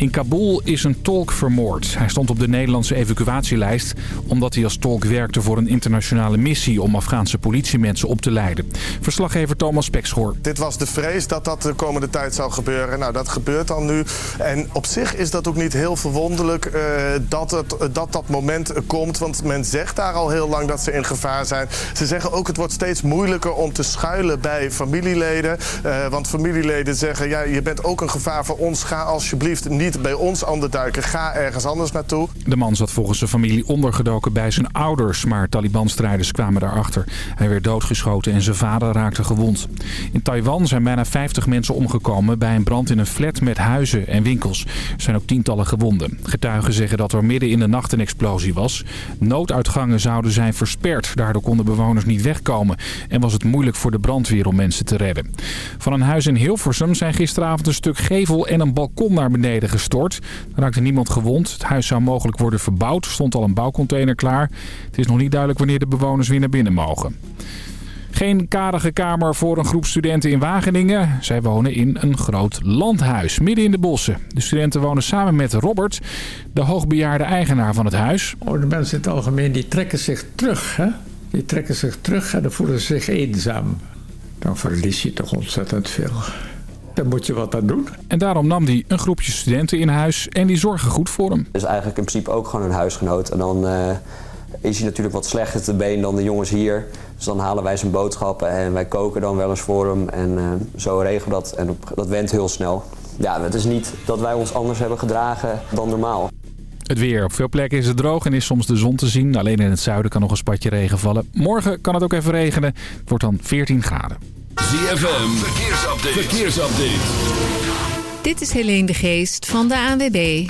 In Kabul is een tolk vermoord. Hij stond op de Nederlandse evacuatielijst omdat hij als tolk werkte voor een internationale missie om Afghaanse politiemensen op te leiden. Verslaggever Thomas Pekschoor. Dit was de vrees dat dat de komende tijd zou gebeuren. Nou, dat gebeurt dan nu. En op zich is dat ook niet heel verwonderlijk uh, dat, het, dat dat moment komt. Want men zegt daar al heel lang dat ze in gevaar zijn. Ze zeggen ook het wordt steeds moeilijker om te schuilen bij familieleden. Uh, want familieleden zeggen, ja, je bent ook een gevaar voor ons. Ga alsjeblieft niet bij ons duiken. Ga ergens anders naartoe. De man zat volgens zijn familie ondergedoken bij zijn ouders. Maar Taliban-strijders kwamen daarachter. Hij werd doodgeschoten en zijn vader raakte gewond. In Taiwan zijn bijna 50 mensen omgekomen bij een brand in een flat met huizen en winkels. Er zijn ook tientallen gewonden. Getuigen zeggen dat er midden in de nacht een explosie was. Nooduitgangen zouden zijn versperd. Daardoor konden bewoners niet wegkomen. En was het moeilijk voor de brandweer om mensen te redden. Van een huis in Hilversum zijn gisteravond een stuk gevel en een balkon naar beneden gestort. Er raakte niemand gewond. Het huis zou mogelijk worden verbouwd. Er stond al een bouwcontainer klaar. Het is nog niet duidelijk wanneer de bewoners weer naar binnen mogen. Geen karige kamer voor een groep studenten in Wageningen. Zij wonen in een groot landhuis, midden in de bossen. De studenten wonen samen met Robert, de hoogbejaarde eigenaar van het huis. Oh, de mensen in het algemeen die trekken zich terug. Hè? Die trekken zich terug en dan voelen ze zich eenzaam. Dan verlies je toch ontzettend veel. Daar moet je wat aan doen. En daarom nam hij een groepje studenten in huis en die zorgen goed voor hem. is eigenlijk in principe ook gewoon een huisgenoot. En dan uh, is hij natuurlijk wat slechter te been dan de jongens hier. Dus dan halen wij zijn boodschappen en wij koken dan wel eens voor hem. En uh, zo regelen we dat. En dat went heel snel. Ja, het is niet dat wij ons anders hebben gedragen dan normaal. Het weer. Op veel plekken is het droog en is soms de zon te zien. Alleen in het zuiden kan nog een spatje regen vallen. Morgen kan het ook even regenen. Het wordt dan 14 graden. ZFM, verkeersupdate. verkeersupdate. Dit is Helene de Geest van de ANWB.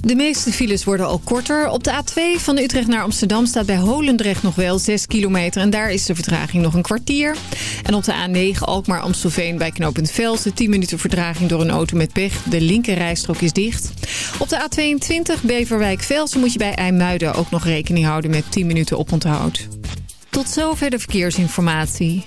De meeste files worden al korter. Op de A2 van Utrecht naar Amsterdam staat bij Holendrecht nog wel 6 kilometer. En daar is de vertraging nog een kwartier. En op de A9 Alkmaar-Amstelveen bij knooppunt Velsen 10 minuten vertraging door een auto met pech. De linkerrijstrook is dicht. Op de A22 Beverwijk-Velsen moet je bij IJmuiden ook nog rekening houden met 10 minuten oponthoud. Tot zover de verkeersinformatie.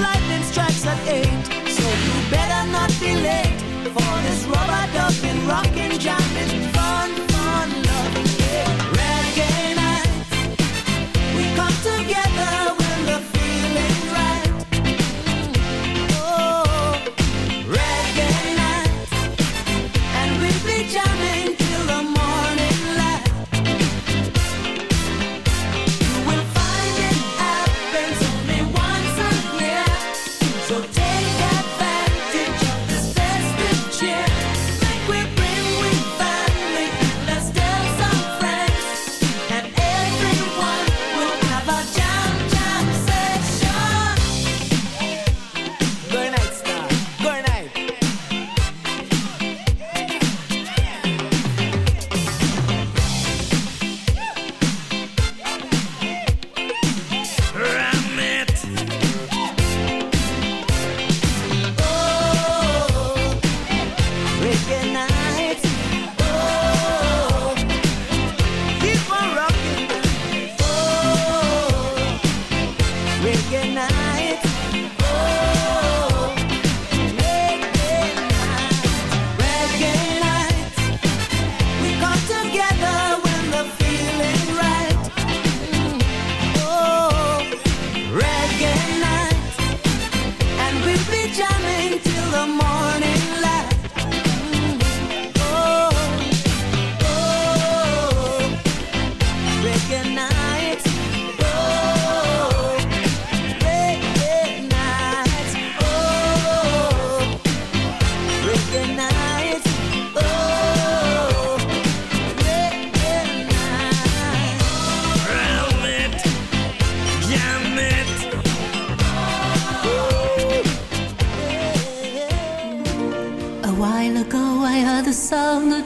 lightning strikes at eight.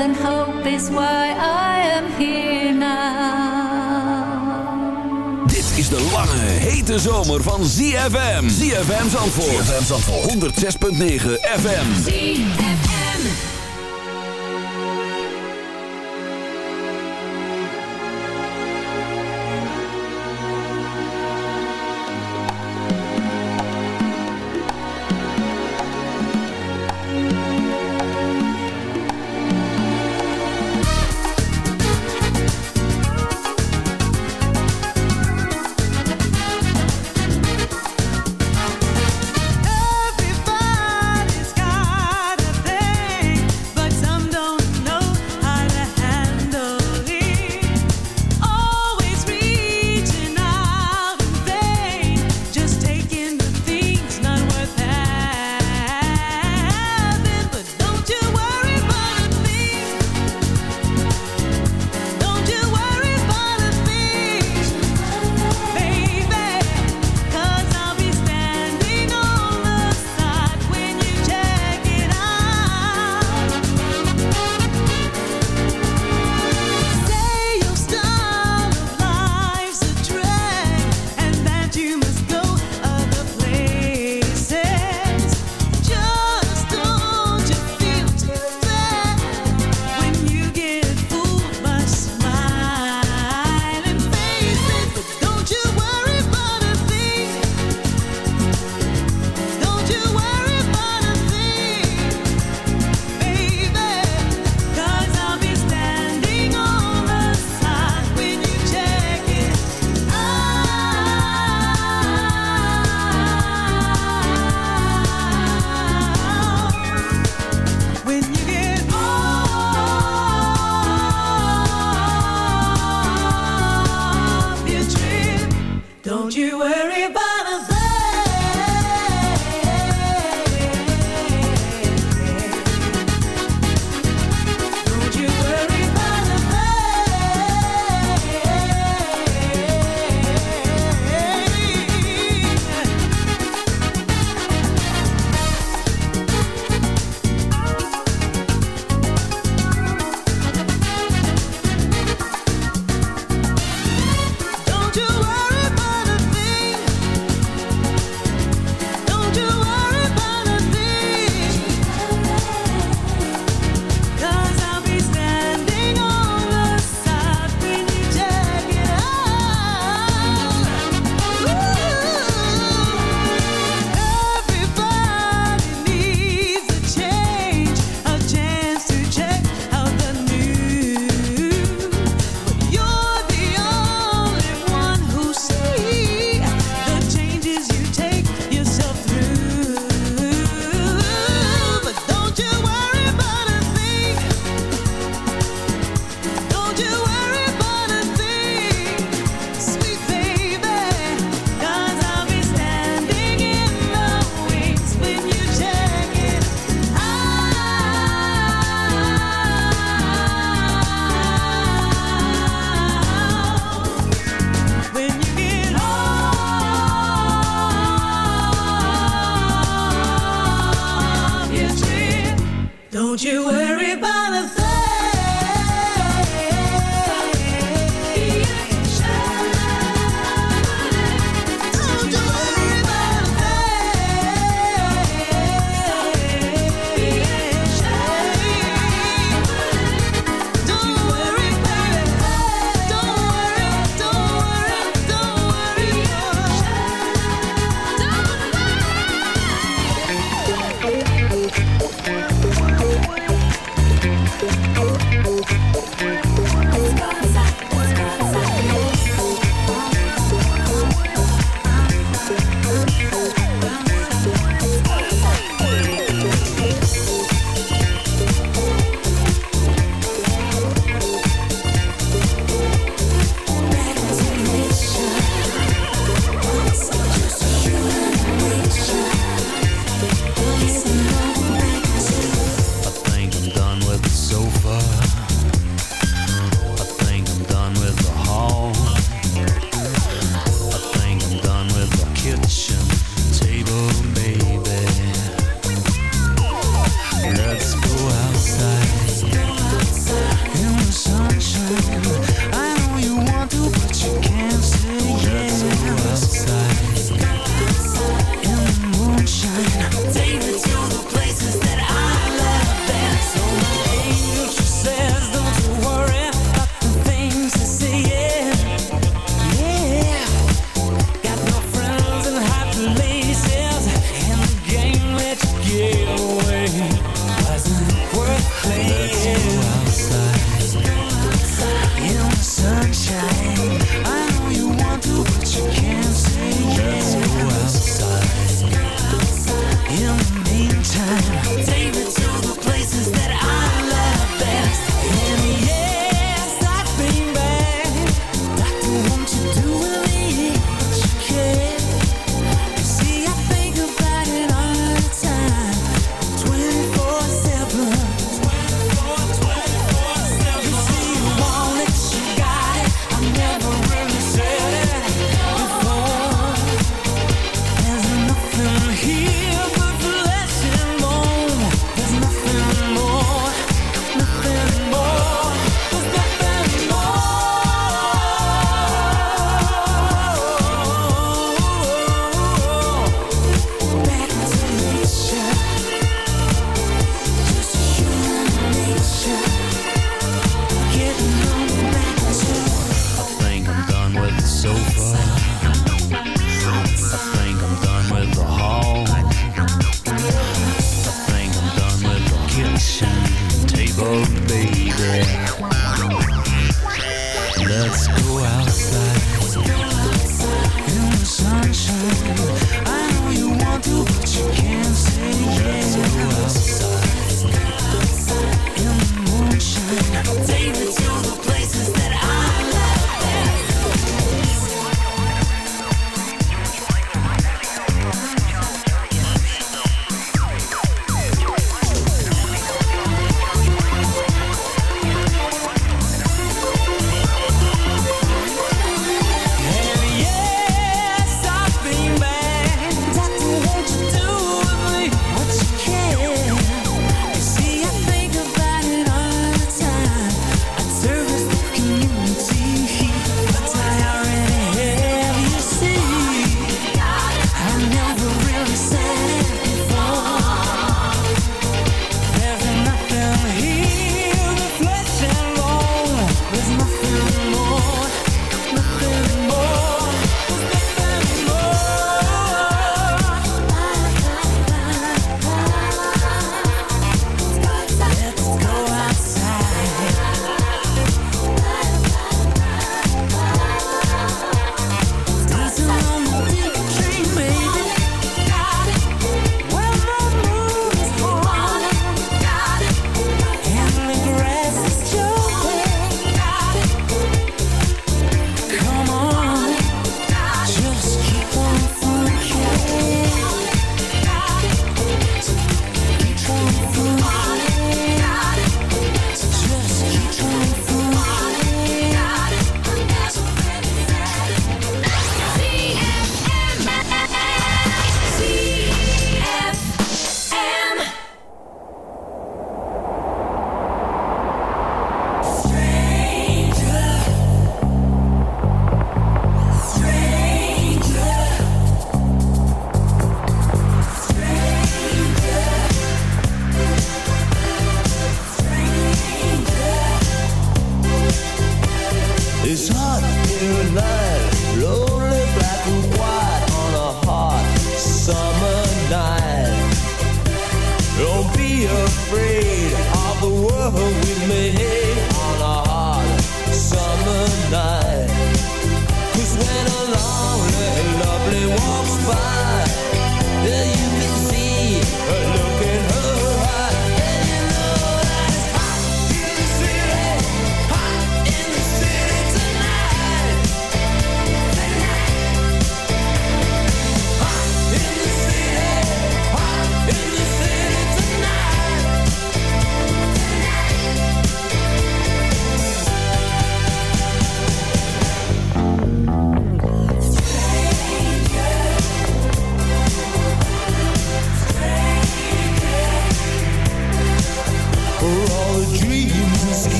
And hope is why I am here now. Dit is de lange, hete zomer van ZFM. ZFM Zandvoort. ZFM Zandvoort. 106.9 FM. ZFM.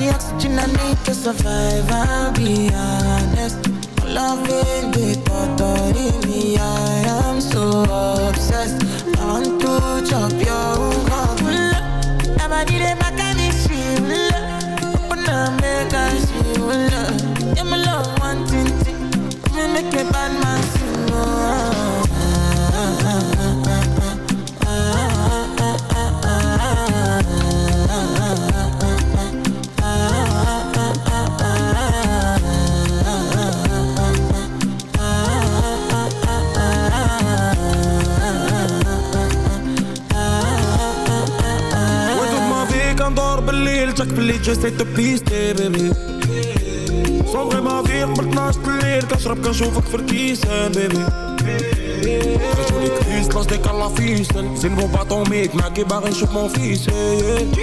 The oxygen I need to survive. I'll be honest. Loving the thought of me, I am so obsessed. I want to chop your heart. Never did it back and it's real. Open up, make us feel. Yeah, my love, one thing. Me make a bad man sing. خليت جسد تبيستي بيبي صغري ما فيك بلتناش بالليل كنشرب كنشوفك في الكيسان بيبي كتولي كريس بلاص ديك الله فيسن زين بو باطوميك معاكي باغي نشوف مون فيس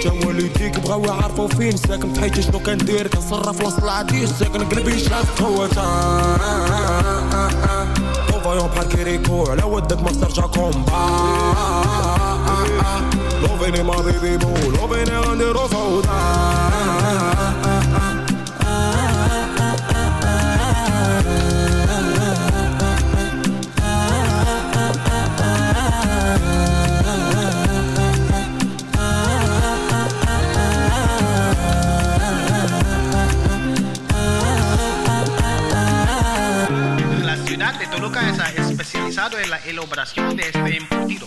تا والديك بغاو يعرفو فين. ساكن في حياتي شنو كندير كنصرف لاص العديس ساكن قلبي شاف هو تا فويون بحال على ودك ما سترجع كومبا loving in my baby boo, loving it under the fold. La ciudad de Toluca es especializado en la elaboración de este embutido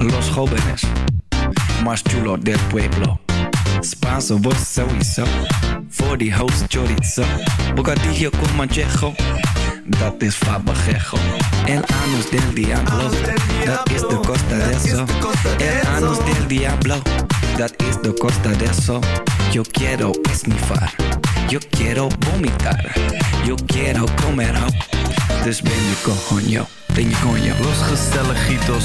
Los jóvenes más chulos del pueblo. Spaanse worst sowieso. Voor die host chorizo. Bocadillo con manchejo. Dat is fabajejo. El anus del diablo. Dat is de costa de eso. El anus del diablo. Dat is de costa de eso. Yo quiero esnifar. Yo quiero vomitar. Yo quiero comer. Dus ben je coño. Ben je coño. Los gezelligitos,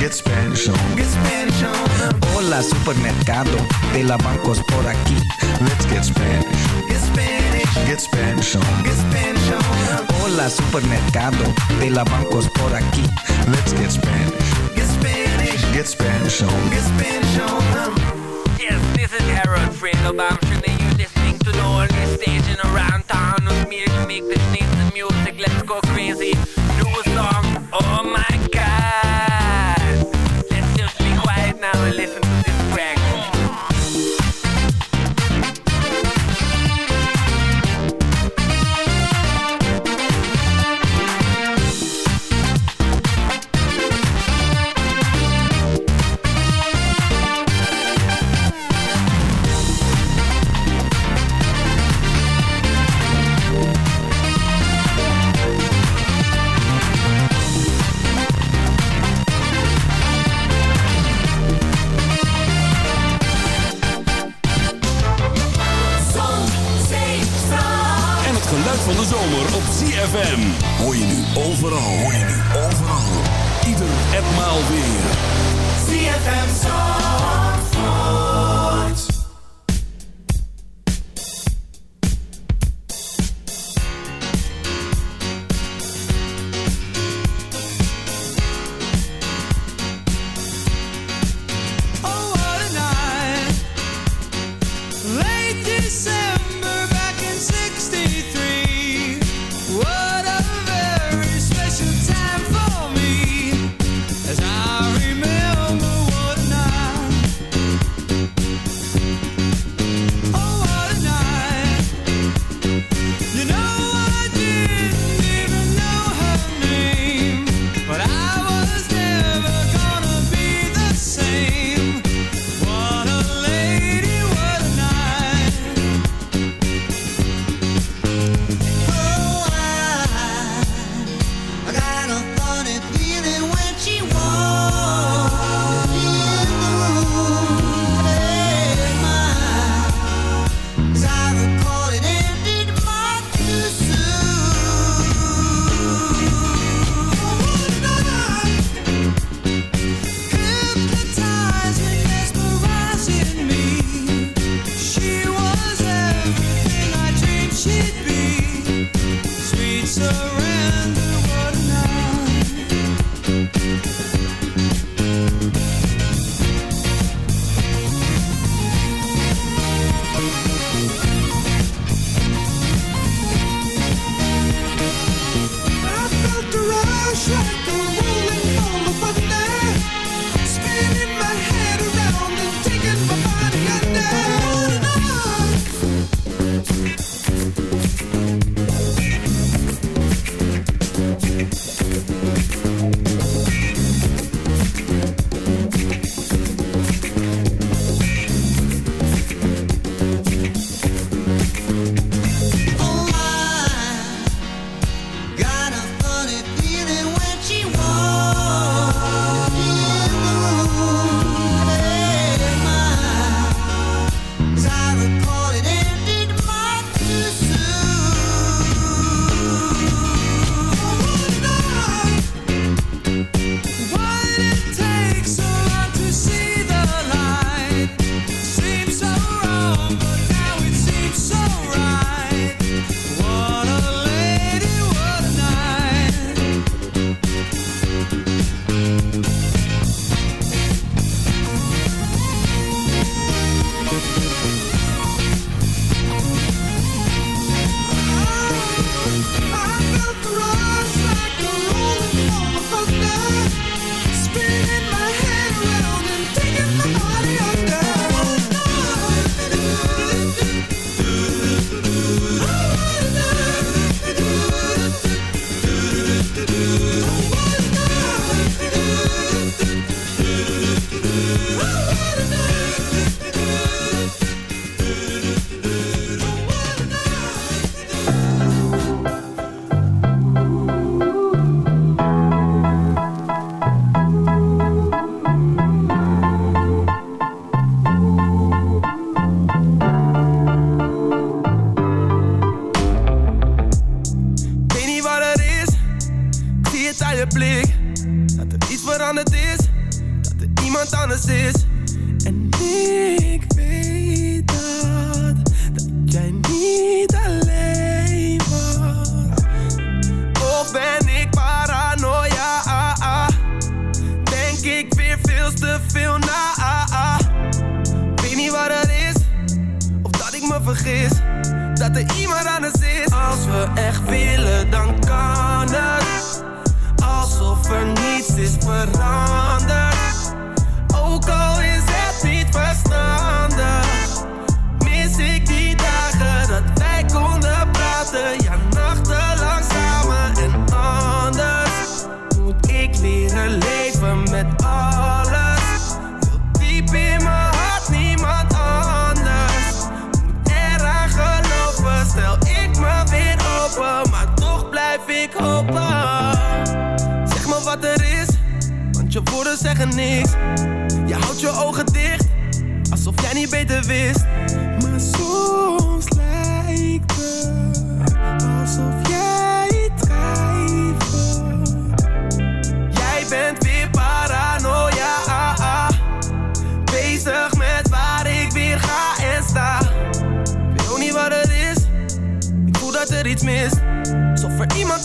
Get Spanish on. Get Spanish on. Hola supermercado de la bancos por aquí. Let's get Spanish. Get Spanish. Get Spanish on. Get Spanish on. Hola supermercado de la bancos por aquí. Let's get Spanish. Get Spanish. Get Spanish on. Get Spanish on. Yes, this is Harold Fredo. I'm sure that you're listening to the only station around town with me to make the sneeze music. Let's go crazy. Do a song. Oh my and listen to this.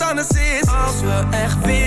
Als we echt weer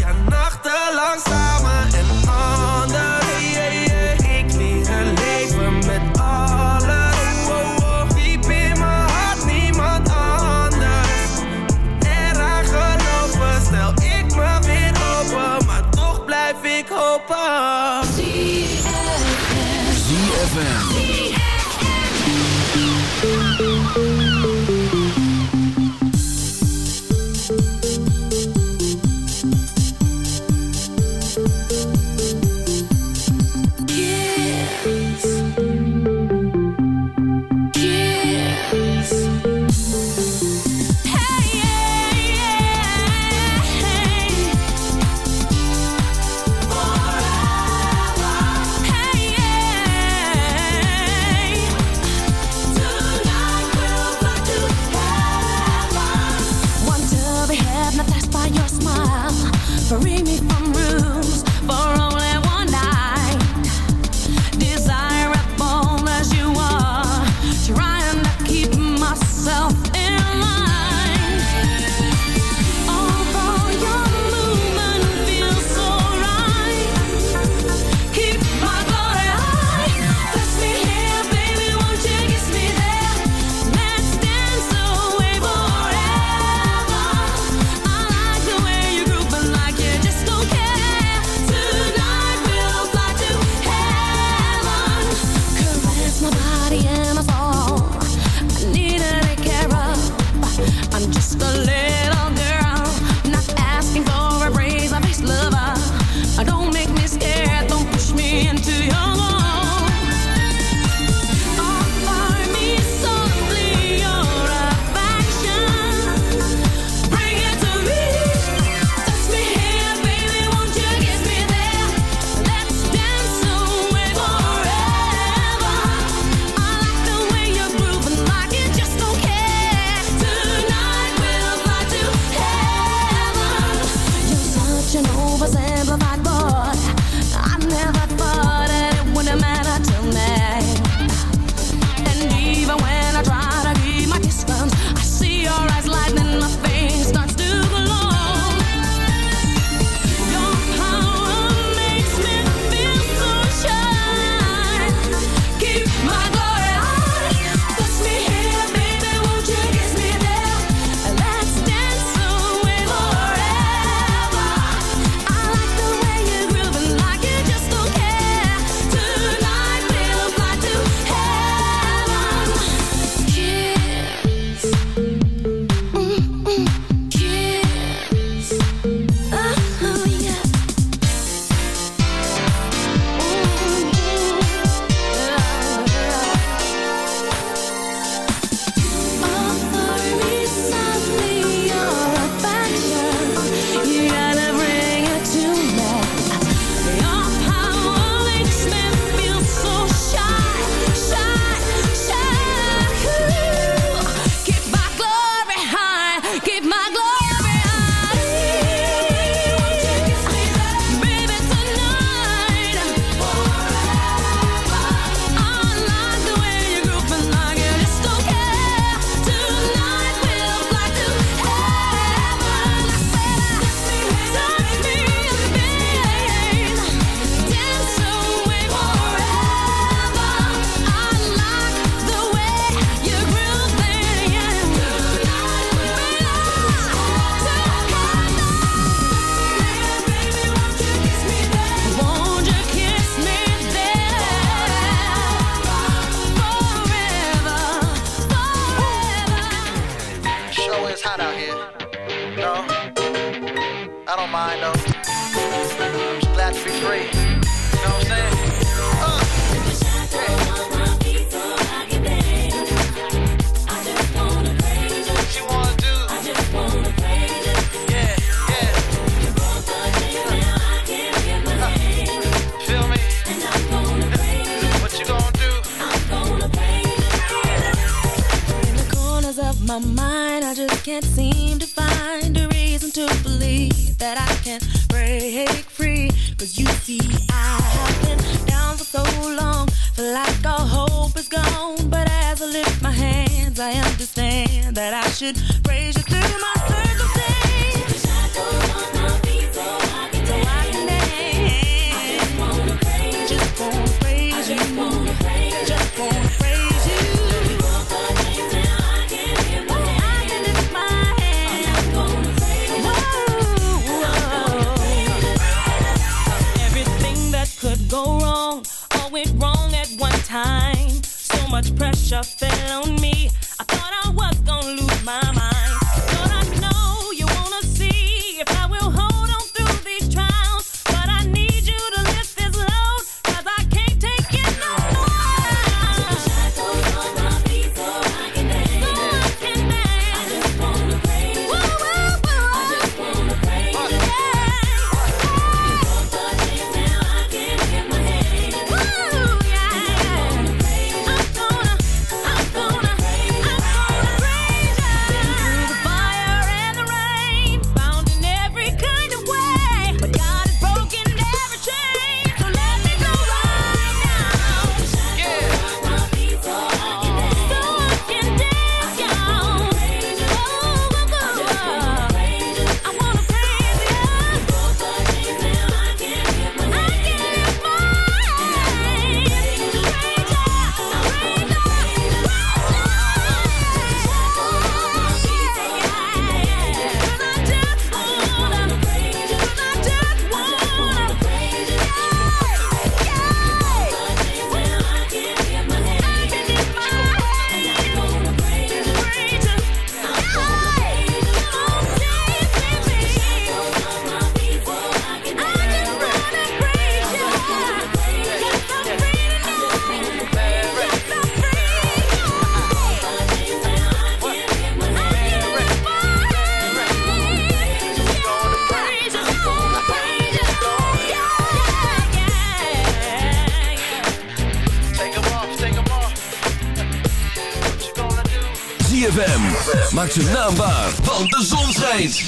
Maak ze naambaar, want de zon schijnt.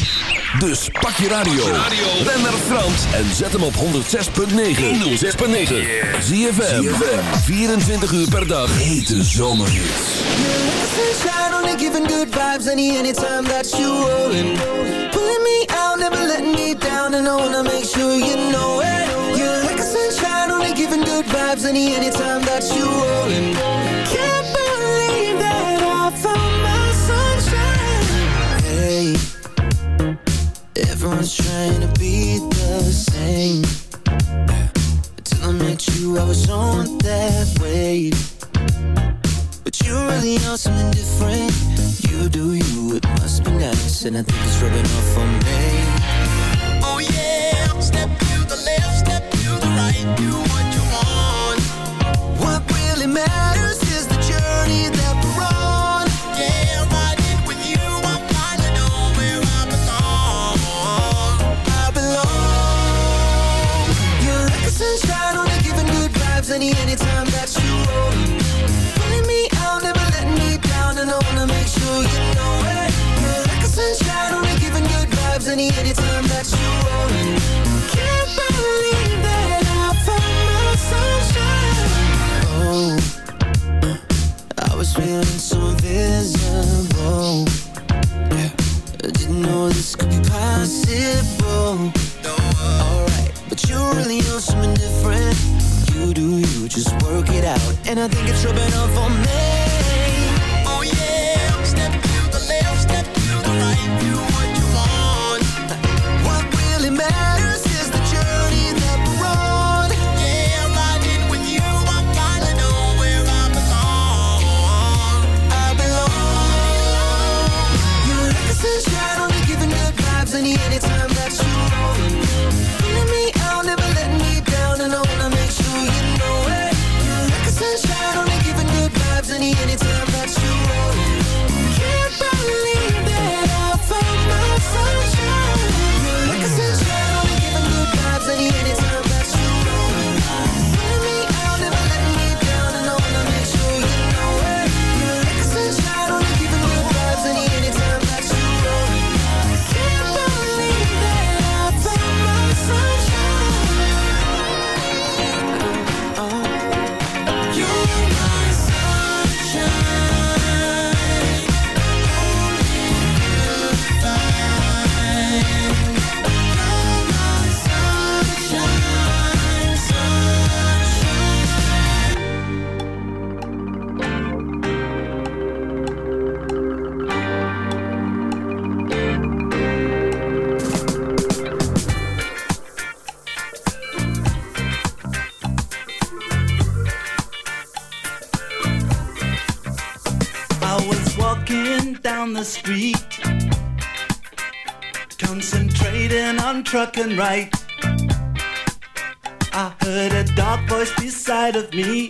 Dus pak je radio. Ben naar Frans en zet hem op 106.9. 106.9. Zie je 24 uur per dag. Hete zomerhits. Sunshine only giving good vibes any anytime that you rolling. Pulling me out, never letting me down. And I wanna make sure you know it. You're like a sunshine only giving good vibes any anytime that you rolling. trying to be the same. Until I met you, I was on that wave. But you really are something different. You do you, it must be nice. And I think it's rubbing anytime. And I think it's rubbing off on me. I heard a dark voice beside of me.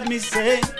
Let me say.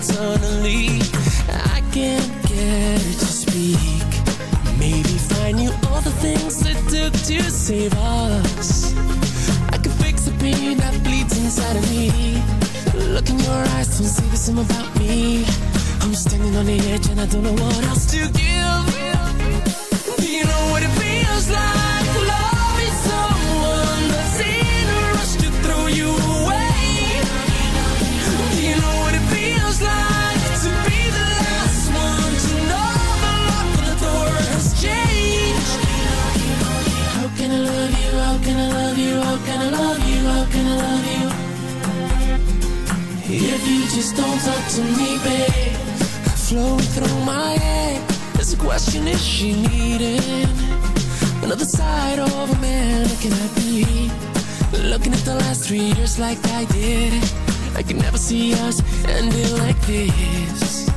Suddenly, I can't get it to speak. Maybe find you all the things it took to save us. I can fix the pain that bleeds inside of me. Look in your eyes, don't say the same about me. I'm standing on the edge and I don't know what else to give. You just don't talk to me, babe. Flowing through my head. There's a question, is she needing Another side of a man? Looking at me Looking at the last three years like I did. I can never see us ending like this.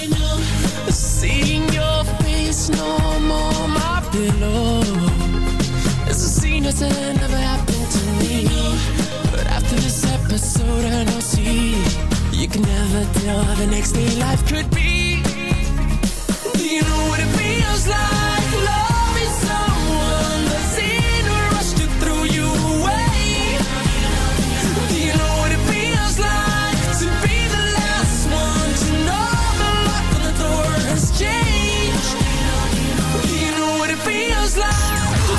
You know, Seeing your face no more my pillow. It's a scene that's never happened to me. But after this episode I know see You can never tell how the next day life could be Do you know what it feels like?